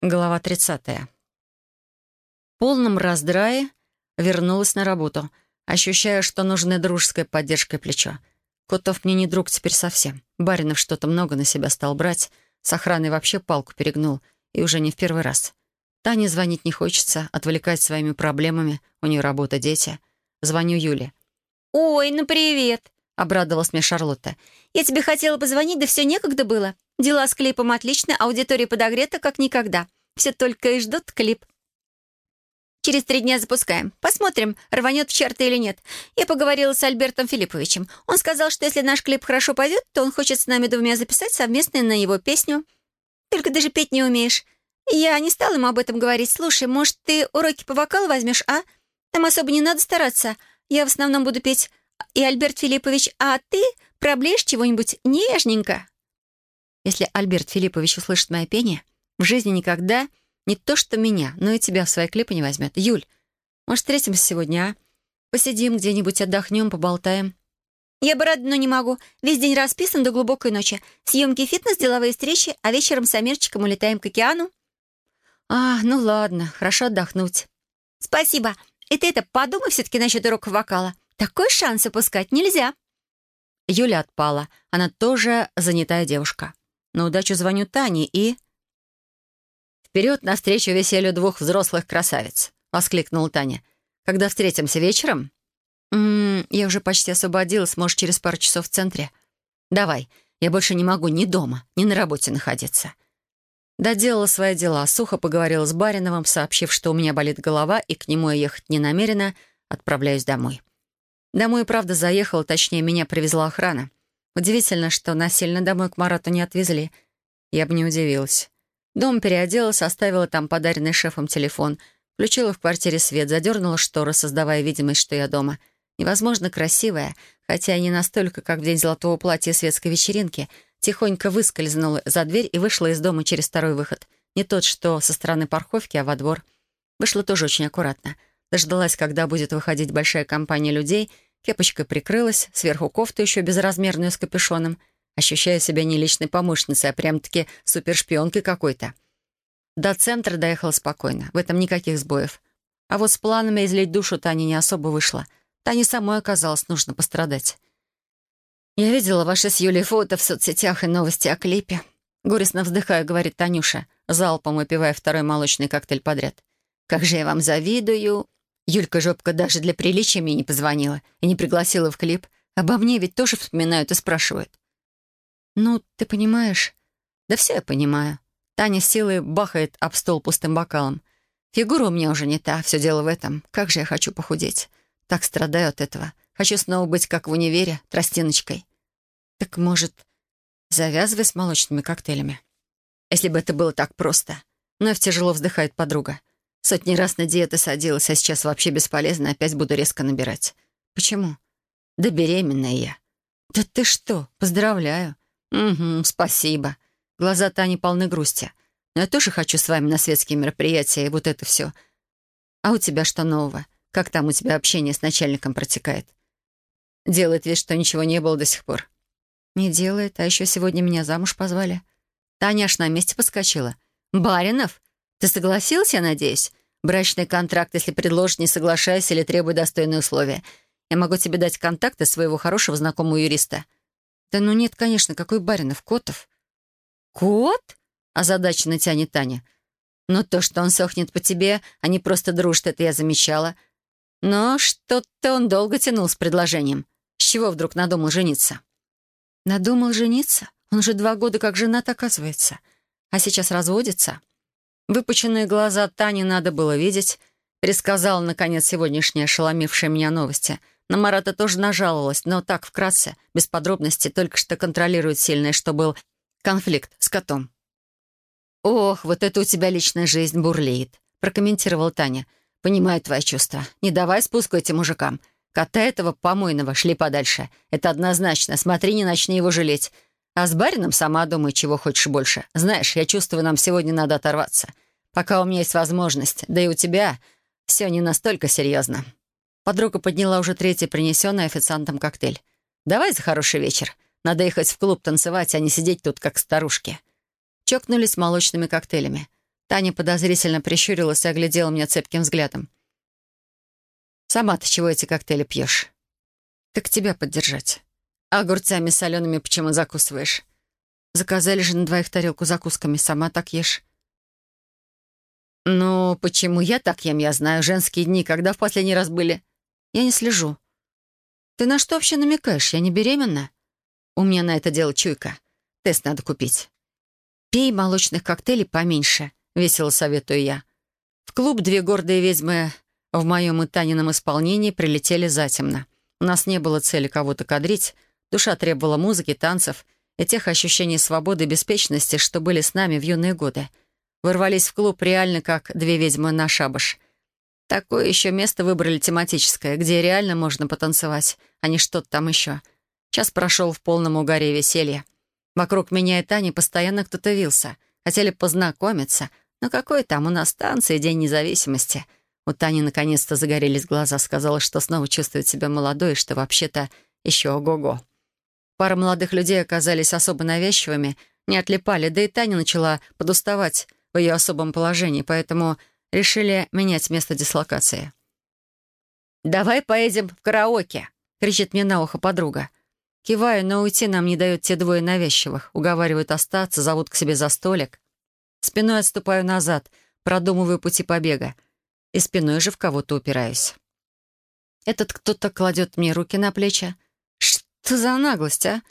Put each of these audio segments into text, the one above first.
Глава 30. В полном раздрае вернулась на работу, ощущая, что нужна дружеская поддержка и плечо. Котов мне не друг теперь совсем. Баринов что-то много на себя стал брать, с охраной вообще палку перегнул, и уже не в первый раз. Тане звонить не хочется, отвлекать своими проблемами, у нее работа, дети. Звоню Юле. «Ой, ну привет!» — обрадовалась мне Шарлотта. «Я тебе хотела позвонить, да все некогда было. Дела с клипом отлично, аудитория подогрета, как никогда. Все только и ждут клип. Через три дня запускаем. Посмотрим, рванет в чарты или нет. Я поговорила с Альбертом Филипповичем. Он сказал, что если наш клип хорошо пойдет, то он хочет с нами двумя записать совместно на его песню. Только даже петь не умеешь. Я не стала ему об этом говорить. Слушай, может, ты уроки по вокалу возьмешь, а? Там особо не надо стараться. Я в основном буду петь и Альберт Филиппович, а ты проблеешь чего-нибудь нежненько. Если Альберт Филиппович услышит мое пение, в жизни никогда не то что меня, но и тебя в свои клипы не возьмет. Юль, может, встретимся сегодня, а? Посидим где-нибудь, отдохнем, поболтаем. Я бы рада, но не могу. Весь день расписан до глубокой ночи. Съемки фитнес, деловые встречи, а вечером с Амирчиком улетаем к океану. А, ну ладно, хорошо отдохнуть. Спасибо. И ты это подумай все-таки насчет урока вокала. Такой шанс упускать нельзя. Юля отпала. Она тоже занятая девушка. На удачу звоню Тане и... «Вперед навстречу веселью двух взрослых красавиц!» — воскликнула Таня. «Когда встретимся вечером?» «М «М-м, -м, «Я уже почти освободилась, может, через пару часов в центре». «Давай, я больше не могу ни дома, ни на работе находиться». Доделала свои дела, сухо поговорила с Бариновым, сообщив, что у меня болит голова, и к нему я ехать не намерена, отправляюсь домой. Домой, правда, заехала, точнее, меня привезла охрана. Удивительно, что насильно домой к Марату не отвезли. Я бы не удивилась. Дом переоделась, оставила там подаренный шефом телефон, включила в квартире свет, задернула шторы, создавая видимость, что я дома. Невозможно красивая, хотя и не настолько, как в день золотого платья светской вечеринки, тихонько выскользнула за дверь и вышла из дома через второй выход. Не тот, что со стороны парковки, а во двор. Вышла тоже очень аккуратно. Дождалась, когда будет выходить большая компания людей — Кепочкой прикрылась, сверху кофту еще безразмерную с капюшоном, ощущая себя не личной помощницей, а прям-таки супершпионкой какой-то. До центра доехала спокойно, в этом никаких сбоев. А вот с планами излить душу Тане не особо вышло. Тане самой оказалось нужно пострадать. «Я видела ваши с Юлей фото в соцсетях и новости о клипе». Горестно вздыхая, говорит Танюша, залпом выпивая второй молочный коктейль подряд. «Как же я вам завидую!» Юлька Жопка даже для приличия мне не позвонила и не пригласила в клип. Обо мне ведь тоже вспоминают и спрашивают. «Ну, ты понимаешь?» «Да все я понимаю». Таня с силой бахает об стол пустым бокалом. «Фигура у меня уже не та, все дело в этом. Как же я хочу похудеть. Так страдаю от этого. Хочу снова быть, как в универе, тростиночкой». «Так, может, завязывай с молочными коктейлями?» «Если бы это было так просто». Вновь тяжело вздыхает подруга. Сотни раз на диеты садилась, а сейчас вообще бесполезно, опять буду резко набирать. Почему? Да беременная я. Да ты что, поздравляю. Угу, спасибо. Глаза Тани полны грусти. Но я тоже хочу с вами на светские мероприятия и вот это все. А у тебя что нового? Как там у тебя общение с начальником протекает? Делает вид, что ничего не было до сих пор. Не делает, а еще сегодня меня замуж позвали. Таня аж на месте подскочила. «Баринов? Ты согласился, я надеюсь? Брачный контракт, если предложишь, не соглашайся или требуй достойные условия. Я могу тебе дать контакты своего хорошего знакомого юриста». «Да ну нет, конечно, какой Баринов? Котов?» «Кот?» — озадаченно тянет Таня. «Ну то, что он сохнет по тебе, а не просто дружит, это я замечала. Но что-то он долго тянул с предложением. С чего вдруг надумал жениться?» «Надумал жениться? Он же два года как женат, оказывается. А сейчас разводится?» Выпученные глаза Тани надо было видеть. Пересказала, наконец, сегодняшние ошеломившие меня новости. На Марата тоже нажаловалась, но так, вкратце, без подробностей, только что контролирует сильное, что был конфликт с котом. «Ох, вот это у тебя личная жизнь бурлеет», — прокомментировала Таня. «Понимаю твои чувства. Не давай спуску этим мужикам. Кота этого помойного шли подальше. Это однозначно. Смотри, не начни его жалеть. А с барином сама думай, чего хочешь больше. Знаешь, я чувствую, нам сегодня надо оторваться. Пока у меня есть возможность, да и у тебя все не настолько серьезно». Подруга подняла уже третий принесенный официантом коктейль. «Давай за хороший вечер. Надо ехать в клуб танцевать, а не сидеть тут, как старушки». Чокнулись молочными коктейлями. Таня подозрительно прищурилась и оглядела меня цепким взглядом. «Сама-то чего эти коктейли пьешь?» «Так тебя поддержать. А огурцами солеными почему закусываешь? Заказали же на двоих тарелку закусками, сама так ешь». «Ну, почему я так ем, я знаю. Женские дни, когда в последний раз были?» «Я не слежу». «Ты на что вообще намекаешь? Я не беременна?» «У меня на это дело чуйка. Тест надо купить». «Пей молочных коктейлей поменьше», — весело советую я. В клуб две гордые ведьмы в моем и Танином исполнении прилетели затемно. У нас не было цели кого-то кадрить, душа требовала музыки, танцев и тех ощущений свободы и беспечности, что были с нами в юные годы. Ворвались в клуб реально как две ведьмы на шабаш. Такое еще место выбрали тематическое, где реально можно потанцевать, а не что-то там еще. Час прошел в полном угаре веселья. Вокруг меня и Тани постоянно кто-то вился. Хотели познакомиться. Но какой там у нас танцы День независимости — у Тани наконец-то загорелись глаза, сказала, что снова чувствует себя молодой, что вообще-то еще ого-го. Пара молодых людей оказались особо навязчивыми, не отлипали, да и Таня начала подуставать в ее особом положении, поэтому решили менять место дислокации. «Давай поедем в караоке!» — кричит мне на ухо подруга. Киваю, но уйти нам не дают те двое навязчивых. Уговаривают остаться, зовут к себе за столик. Спиной отступаю назад, продумываю пути побега и спиной же в кого-то упираюсь. Этот кто-то кладет мне руки на плечи. Что за наглость, а?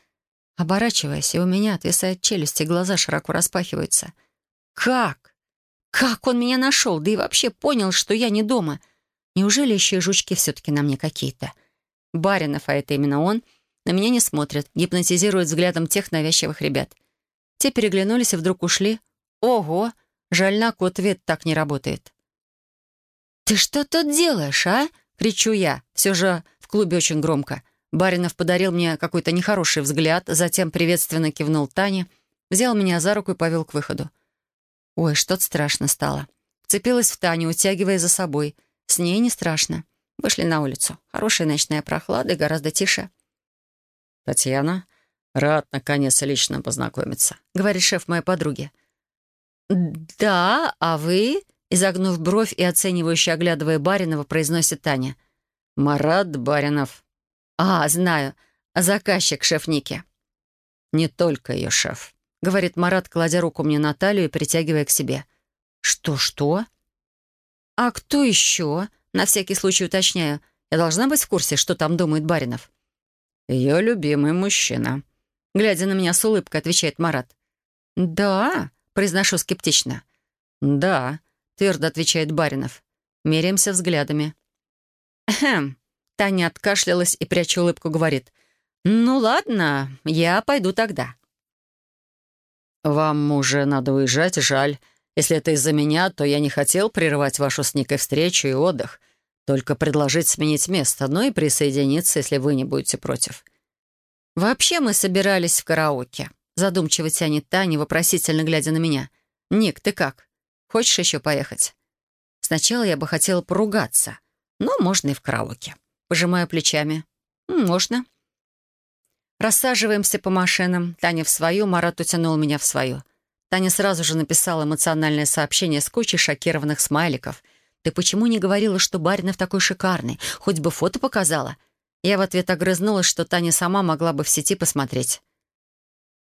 Оборачиваясь, и у меня отвисает челюсть, и глаза широко распахиваются. Как? Как он меня нашел? Да и вообще понял, что я не дома. Неужели еще и жучки все-таки на мне какие-то? Баринов, а это именно он, на меня не смотрит, гипнотизирует взглядом тех навязчивых ребят. Те переглянулись и вдруг ушли. Ого! Жаль, на кот вет так не работает. «Ты что тут делаешь, а?» — кричу я. Все же в клубе очень громко. Баринов подарил мне какой-то нехороший взгляд, затем приветственно кивнул Тане, взял меня за руку и повел к выходу. Ой, что-то страшно стало. Вцепилась в Таню, утягивая за собой. С ней не страшно. Вышли на улицу. Хорошая ночная прохлада и гораздо тише. «Татьяна, рад наконец лично познакомиться», — говорит шеф моей подруги. «Да, а вы?» Изогнув бровь и оценивающе оглядывая Баринова, произносит Таня. «Марат Баринов». «А, знаю. Заказчик, шеф Ники». «Не только ее шеф», — говорит Марат, кладя руку мне на талию и притягивая к себе. «Что-что?» «А кто еще?» — на всякий случай уточняю. «Я должна быть в курсе, что там думает Баринов?» «Ее любимый мужчина», — глядя на меня с улыбкой, отвечает Марат. «Да», — произношу скептично. «Да», твердо отвечает Баринов. Меряемся взглядами. «Хм». Таня откашлялась и, пряча улыбку, говорит. «Ну ладно, я пойду тогда». «Вам уже надо уезжать, жаль. Если это из-за меня, то я не хотел прерывать вашу с Никой встречу и отдых, только предложить сменить место, но и присоединиться, если вы не будете против». «Вообще мы собирались в караоке», задумчиво тянет Таня, вопросительно глядя на меня. «Ник, ты как?» Хочешь еще поехать?» Сначала я бы хотела поругаться, но можно и в караоке. Пожимаю плечами. «Можно». Рассаживаемся по машинам. Таня в свою, Марат утянул меня в свою. Таня сразу же написала эмоциональное сообщение с кучей шокированных смайликов. «Ты почему не говорила, что Баринов такой шикарный? Хоть бы фото показала». Я в ответ огрызнулась, что Таня сама могла бы в сети посмотреть.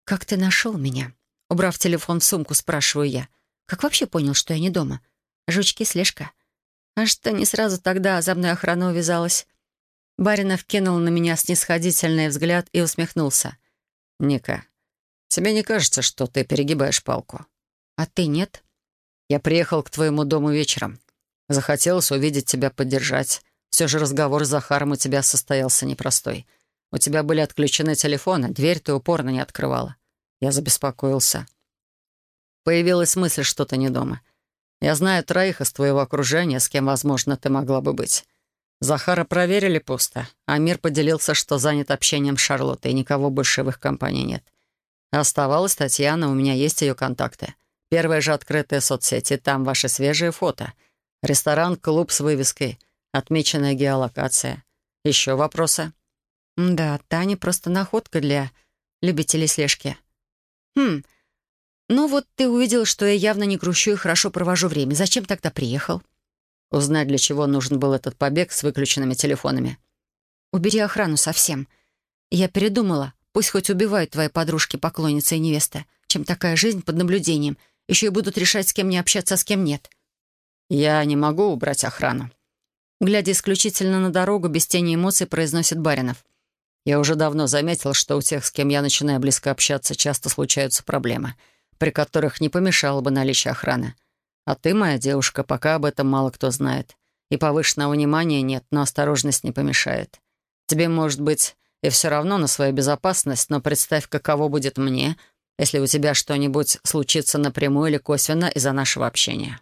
«Как ты нашел меня?» Убрав телефон в сумку, спрашиваю я. Как вообще понял, что я не дома? Жучки, слежка. А что не сразу тогда за мной охрана увязалась? Баринов кинул на меня снисходительный взгляд и усмехнулся. «Ника, тебе не кажется, что ты перегибаешь палку?» «А ты нет?» «Я приехал к твоему дому вечером. Захотелось увидеть тебя, поддержать. Все же разговор с Захаром у тебя состоялся непростой. У тебя были отключены телефоны, дверь ты упорно не открывала. Я забеспокоился. Появилась мысль, что ты не дома. Я знаю троих из твоего окружения, с кем, возможно, ты могла бы быть. Захара проверили пусто, а Мир поделился, что занят общением с Шарлоттой, и никого больше в их компании нет. Оставалась Татьяна, у меня есть ее контакты. Первая же открытая соцсеть, и там ваши свежие фото. Ресторан, клуб с вывеской, отмеченная геолокация. Еще вопросы? Да, Таня просто находка для любителей слежки. Хм, «Ну вот ты увидел, что я явно не грущу и хорошо провожу время. Зачем тогда приехал?» «Узнать, для чего нужен был этот побег с выключенными телефонами». «Убери охрану совсем. Я передумала. Пусть хоть убивают твои подружки, поклонницы и невеста, чем такая жизнь под наблюдением. Еще и будут решать, с кем мне общаться, а с кем нет». «Я не могу убрать охрану», глядя исключительно на дорогу, без тени эмоций, произносит Баринов. «Я уже давно заметил, что у тех, с кем я начинаю близко общаться, часто случаются проблемы, при которых не помешало бы наличие охраны. А ты, моя девушка, пока об этом мало кто знает. И повышенного внимания нет, но осторожность не помешает. Тебе, может быть, и все равно на свою безопасность, но представь, каково будет мне, если у тебя что-нибудь случится напрямую или косвенно из-за нашего общения».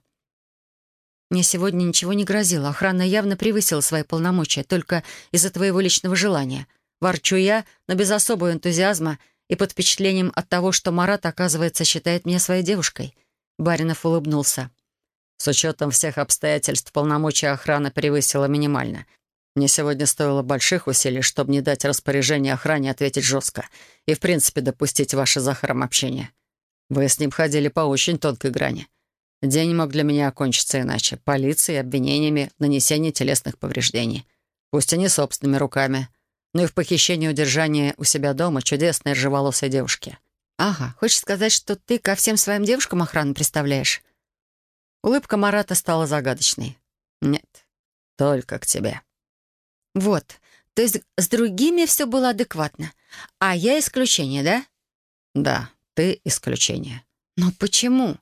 Мне сегодня ничего не грозило. Охрана явно превысила свои полномочия только из-за твоего личного желания. Ворчу я, но без особого энтузиазма и под впечатлением от того, что Марат, оказывается, считает меня своей девушкой. Баринов улыбнулся. С учетом всех обстоятельств полномочия охраны превысила минимально. Мне сегодня стоило больших усилий, чтобы не дать распоряжение охране ответить жестко и, в принципе, допустить ваше Захаром общение. Вы с ним ходили по очень тонкой грани. День мог для меня окончиться иначе. Полицией, обвинениями, нанесением телесных повреждений. Пусть и не собственными руками, но и в похищении и удержании у себя дома чудесной ржеволосой девушки. «Ага, хочешь сказать, что ты ко всем своим девушкам охрану представляешь?» Улыбка Марата стала загадочной. «Нет, только к тебе». «Вот, то есть с другими все было адекватно, а я исключение, да?» «Да, ты исключение». «Но почему?»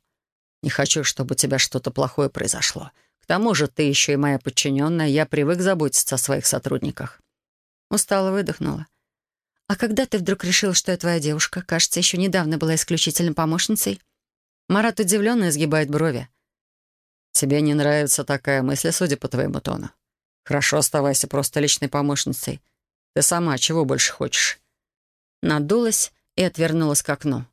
Не хочу, чтобы у тебя что-то плохое произошло. К тому же ты еще и моя подчиненная, я привык заботиться о своих сотрудниках». Устало выдохнула. «А когда ты вдруг решил, что я твоя девушка? Кажется, еще недавно была исключительно помощницей». Марат удивленно изгибает брови. «Тебе не нравится такая мысль, судя по твоему тону. Хорошо, оставайся просто личной помощницей. Ты сама чего больше хочешь?» Надулась и отвернулась к окну.